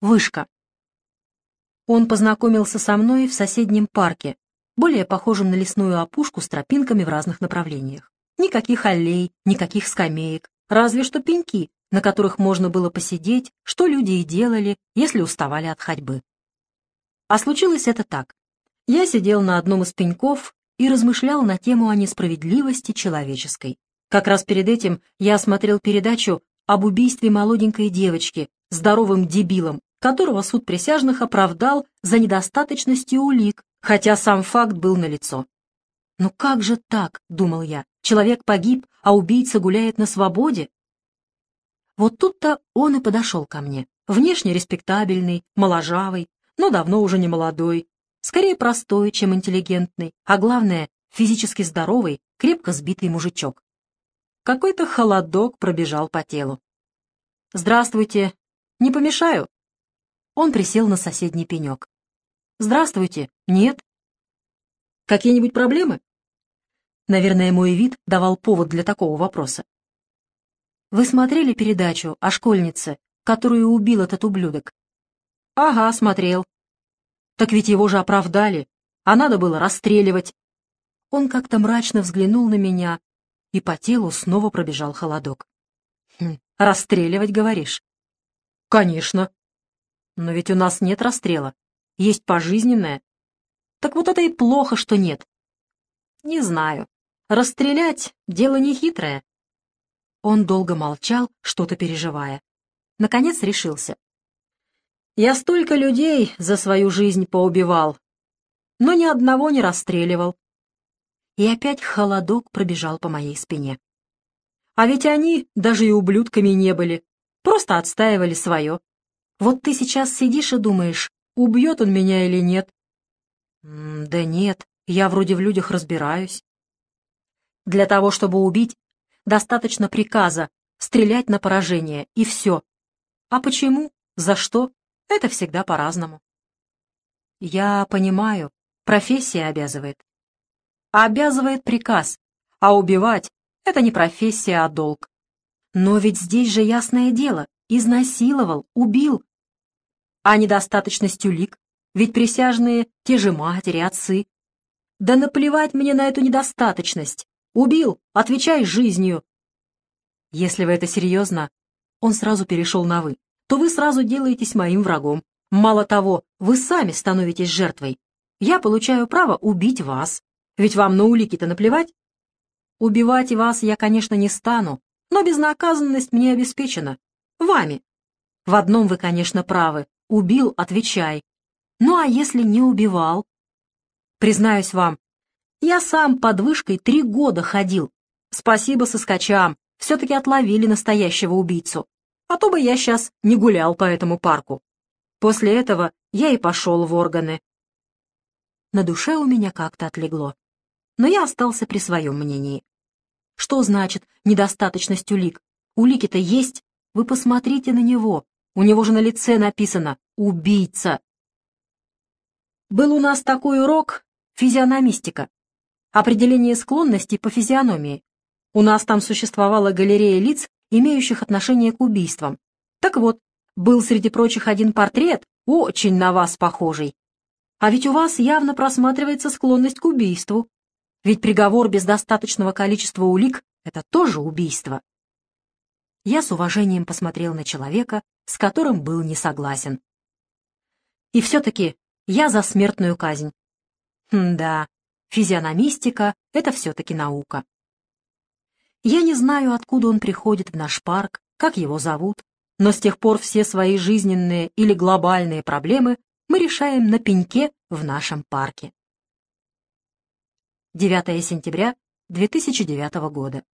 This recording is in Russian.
Вышка. Он познакомился со мной в соседнем парке, более похожем на лесную опушку с тропинками в разных направлениях. Никаких аллей, никаких скамеек, разве что пеньки, на которых можно было посидеть, что люди и делали, если уставали от ходьбы. А случилось это так. Я сидел на одном из пеньков и размышлял на тему о несправедливости человеческой. Как раз перед этим я смотрел передачу об убийстве молоденькой девочки, здоровым дебилом, которого суд присяжных оправдал за недостаточностью улик, хотя сам факт был налицо. «Ну как же так?» — думал я. «Человек погиб, а убийца гуляет на свободе?» Вот тут-то он и подошел ко мне. Внешне респектабельный, моложавый, но давно уже не молодой. Скорее простой, чем интеллигентный, а главное, физически здоровый, крепко сбитый мужичок. Какой-то холодок пробежал по телу. «Здравствуйте. Не помешаю?» Он присел на соседний пенек. «Здравствуйте. Нет?» «Какие-нибудь проблемы?» Наверное, мой вид давал повод для такого вопроса. «Вы смотрели передачу о школьнице, которую убил этот ублюдок?» «Ага, смотрел». «Так ведь его же оправдали, а надо было расстреливать». Он как-то мрачно взглянул на меня, и по телу снова пробежал холодок. «Хм, расстреливать, говоришь?» «Конечно. Но ведь у нас нет расстрела. Есть пожизненное. Так вот это и плохо, что нет. Не знаю. Расстрелять — дело нехитрое. Он долго молчал, что-то переживая. Наконец решился. Я столько людей за свою жизнь поубивал, но ни одного не расстреливал. И опять холодок пробежал по моей спине. А ведь они даже и ублюдками не были, просто отстаивали свое. Вот ты сейчас сидишь и думаешь, убьет он меня или нет. Да нет, я вроде в людях разбираюсь. Для того, чтобы убить, достаточно приказа стрелять на поражение, и все. А почему, за что, это всегда по-разному. Я понимаю, профессия обязывает. Обязывает приказ, а убивать — это не профессия, а долг. Но ведь здесь же ясное дело, изнасиловал, убил, а недостаточность улик, ведь присяжные — те же матери, отцы. Да наплевать мне на эту недостаточность. Убил, отвечай жизнью. Если вы это серьезно, он сразу перешел на «вы», то вы сразу делаетесь моим врагом. Мало того, вы сами становитесь жертвой. Я получаю право убить вас. Ведь вам на улики-то наплевать? Убивать вас я, конечно, не стану, но безнаказанность мне обеспечена. Вами. В одном вы, конечно, правы. Убил — отвечай. Ну а если не убивал? Признаюсь вам, я сам под вышкой три года ходил. Спасибо соскочам, все-таки отловили настоящего убийцу. А то бы я сейчас не гулял по этому парку. После этого я и пошел в органы. На душе у меня как-то отлегло. Но я остался при своем мнении. Что значит недостаточность улик? Улики-то есть. Вы посмотрите на него. У него же на лице написано «убийца». Был у нас такой урок «физиономистика». Определение склонностей по физиономии. У нас там существовала галерея лиц, имеющих отношение к убийствам. Так вот, был среди прочих один портрет, очень на вас похожий. А ведь у вас явно просматривается склонность к убийству. Ведь приговор без достаточного количества улик — это тоже убийство. Я с уважением посмотрел на человека, с которым был не согласен. И все-таки я за смертную казнь. М да, физиономистика — это все-таки наука. Я не знаю, откуда он приходит в наш парк, как его зовут, но с тех пор все свои жизненные или глобальные проблемы мы решаем на пеньке в нашем парке. 9 сентября 2009 года.